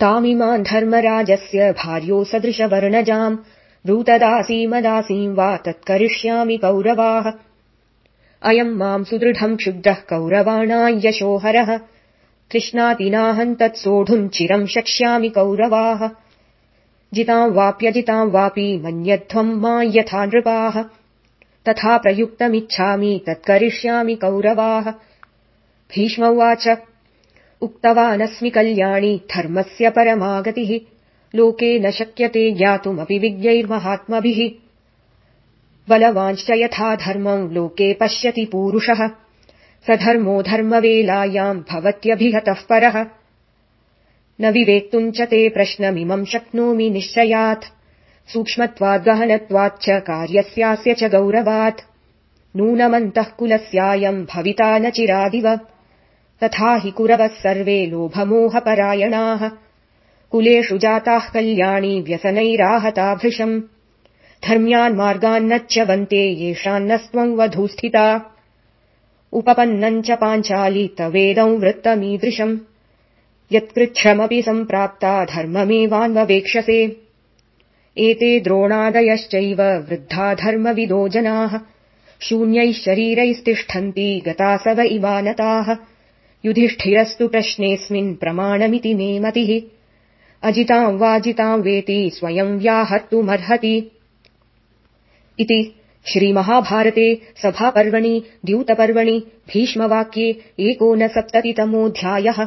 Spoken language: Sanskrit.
तामिमान् धर्मराजस्य भार्यो सदृशवर्णजाम्। ब्रूतदासीमदासीम् वा तत्करिष्यामि कौरवाः। अयम् माम् सुदृढम् क्षुद्रः कौरवाणा यशोहरः। कृष्णातिनाहम् तत्सोढुम् चिरम् शक्ष्यामि कौरवाः। जिताम् वाप्यजिताम् वापि मन्यध्वम् मा यथा नृपाः। तथा प्रयुक्तमिच्छामि तत्करिष्यामि कौरवाः। भीष्म उवाच उक्तवानस्मि कल्याणि धर्मस्य परमागतिः। लोके न शक्यते ज्ञातुमपि विज्ञैर्महात्मभिः। बलवांश्च यथा धर्मम् लोके पश्यति पूरुषः। स धर्मो धर्मवेलायाम् भवत्यभिहतः परः। न विवेक्तुम् च ते प्रश्नमिमम् शक्नोमि निश्चयात्। सूक्ष्मत्वाद्गहनत्वाच्च कार्यस्यास्य च गौरवात्। नूनमन्तः कुलस्यायम् भविता न चिरादिव तथा हि कुरवः सर्वे लोभमोहपरायणाः। कुलेषु जाताः कल्याणी व्यसनैराहता भृशम् धर्म्यान्मार्गान्नच्च वन्ते येषान्नस्त्वम् वधूस्थिता। उपपन्नम् च पाञ्चाली तवेदम् वृत्तमीदृशम्। यत्कृच्छमपि सम्प्राप्ता धर्ममेवान्ववेक्षसे। एते द्रोणादयश्चैव वृद्धा धर्मविदो जनाः। शून्यैः शरीरैस्तिष्ठन्ति गतासव इवानताः युधिष्ठिरस्तु प्रश्नेऽस्मिन् प्रमाणमिति मे मतिः। अजिताम् वाजिताम् वेति स्वयम् व्याहर्तुमर्हति इति श्रीमहाभारते सभापर्वणि द्यूतपर्वणि भीष्मवाक्ये एकोनसप्ततितमोऽध्यायः